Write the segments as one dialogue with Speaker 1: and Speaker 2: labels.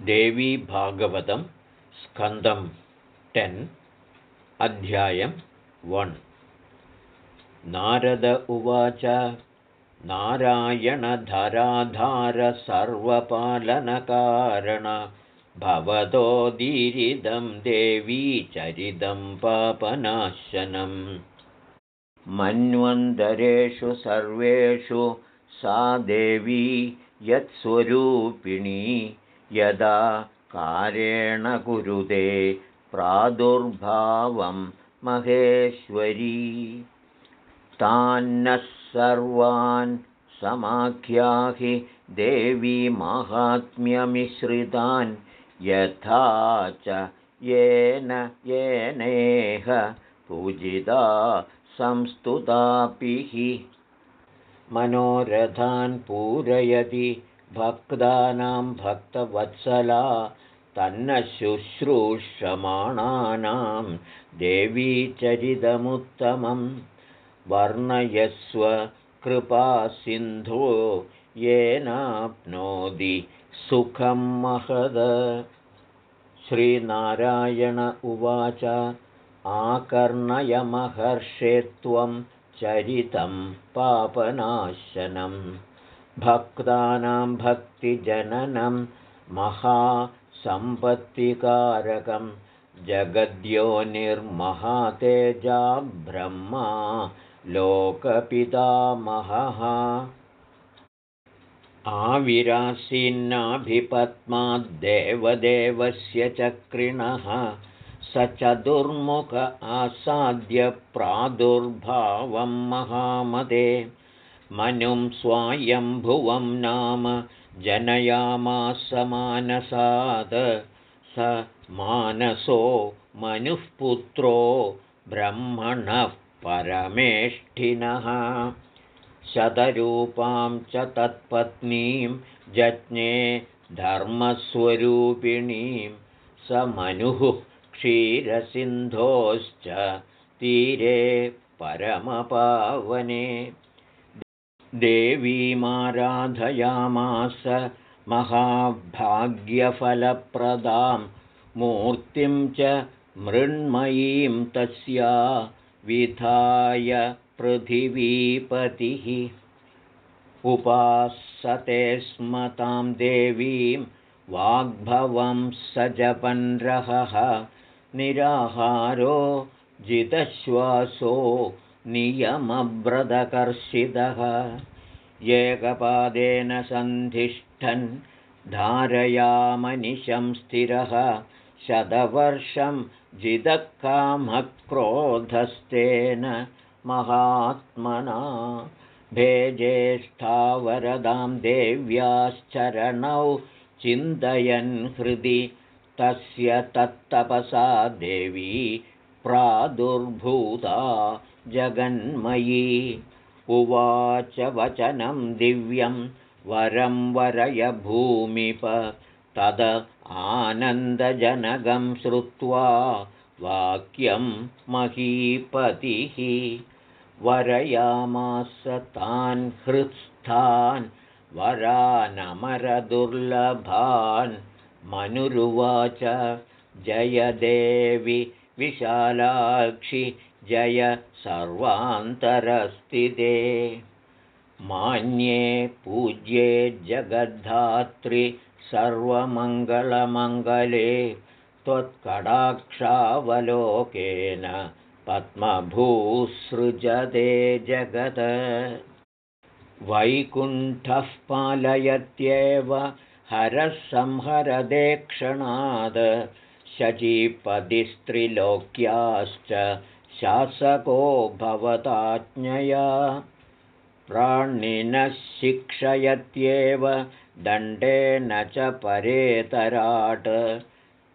Speaker 1: देवी भागवतं स्कन्दं टेन् अध्यायं वन्। नारद उवाच नारायणधराधारसर्वपालनकारण भवतोदीरिदं देवी चरितं पापनाशनम् मन्वन्तरेषु सर्वेषु सा देवी यत्स्वरूपिणी यदा कारेण कुरुते प्रादुर्भावं महेश्वरी तान्नः सर्वान् समाख्याहि देवी माहात्म्यमिश्रितान् यथा च येन येनेह पूजिता संस्तुतापिः। मनोरथान् पूरयति भक्तानां भक्तवत्सला तन्न शुश्रूषमाणानां देवीचरितमुत्तमं वर्णयस्व कृपासिन्धो येनाप्नोति सुखं महद। श्रीनारायण उवाच आकर्णयमहर्षे त्वं चरितं पापनाशनम् भक्तानां भक्तिजननं महासम्पत्तिकारकं जगद्योनिर्महातेजा ब्रह्मा लोकपितामहः। आविरासीन्नाभिपत्माद्देवदेवस्य चक्रिणः स चतुर्मुख आसाद्य प्रादुर्भावं महामदे मनुं स्वायम्भुवं नाम जनयामासमानसाद स मानसो मनुःपुत्रो ब्रह्मणः परमेष्ठिनः। शतरूपां च तत्पत्नीं जज्ञे धर्मस्वरूपिणीं। स मनुः क्षीरसिन्धोश्च तीरे परमपावने देवीमाराधयामास महाभाग्यफलप्रदां मूर्तिं च मृण्मयीं तस्या विधाय पृथिवीपतिः। उपासते स्म तां देवीं वाग्भवं स जपन्रहः निराहारो जितश्वासो नियमव्रतकर्षितः। एकपादेन सन्धिष्ठन् धारयामनिशं स्थिरः। शतवर्षं जिदक्कामक्रोधस्तेन महात्मना। भेजेष्ठावरदां देव्याश्चरणौ चिन्तयन् हृदि तस्य तत्तपसा देवी प्रादुर्भूता जगन्मयी। उवाच वचनं दिव्यं वरं वरय भूमिप। तद आनन्दजनकं श्रुत्वा वाक्यं महीपतिः। वरयामास तान् हृत्स्थान् वरानमरदुर्लभान्। मनुरुवाच जयदेवि विशालाक्षि जय सर्वान्तरस्थिते। मान्ये पूज्ये जगद्धात्रि सर्वमङ्गलमङ्गले त्वत्कडाक्षावलोकेन पद्मभूसृजते जगत्। वैकुण्ठः पालयत्येव हरः संहरदेक्षणाद् शचीपदिस्त्रिलोक्याश्च शासको भवताज्ञया। प्राणिनः शिक्षयत्येव दण्डेन च परेतराट्।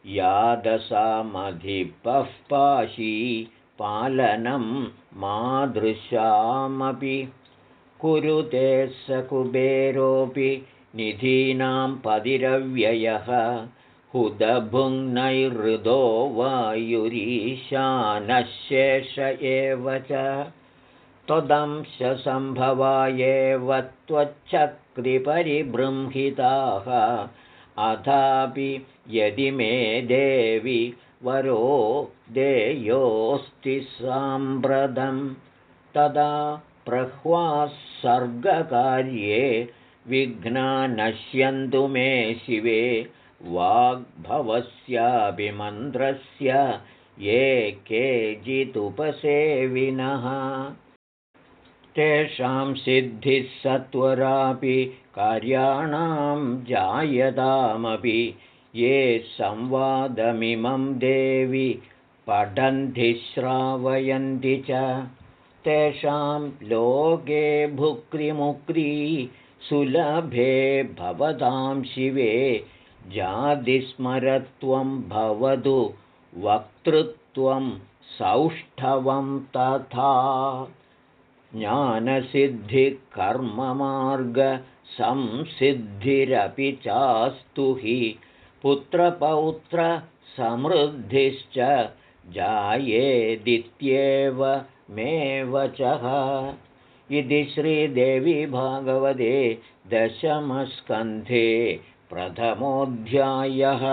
Speaker 1: यादसामधिपः पाशी पालनं मादृशामपि कुरुते स कुबेरोऽपि निधीनां पदिरव्ययः हुदभुङ्नैहृदो वायुरीशानशेष एव च। त्वदंशसम्भवा एव त्वच्छक्तिपरिबृंहिताः अथापि यदि मे देवि वरो देयोऽस्ति साम्प्रतं तदा प्रह्वासर्गकार्ये विघ्ना नश्यन्तु मे शिवे वाग्भवस्याभिमन्त्रस्य ये केचिदुपसेविनः। तेषां सिद्धिः सत्वरापि कार्याणां जायतामपि। ये संवादमिमं देवि पठन्ति श्रावयन्ति च। तेषां लोके भुक्तिमुक्री सुलभे भवतां शिवे जातिस्मरत्वं भवतु वक्तृत्वं सौष्ठवं तथा। ज्ञानसिद्धिकर्ममार्गसंसिद्धिरपि चास्तु हि पुत्रपौत्रसमृद्धिश्च जायेदित्येव मे वचः। इति श्रीदेवी भागवते दशमस्कन्धे प्रथमोऽध्यायः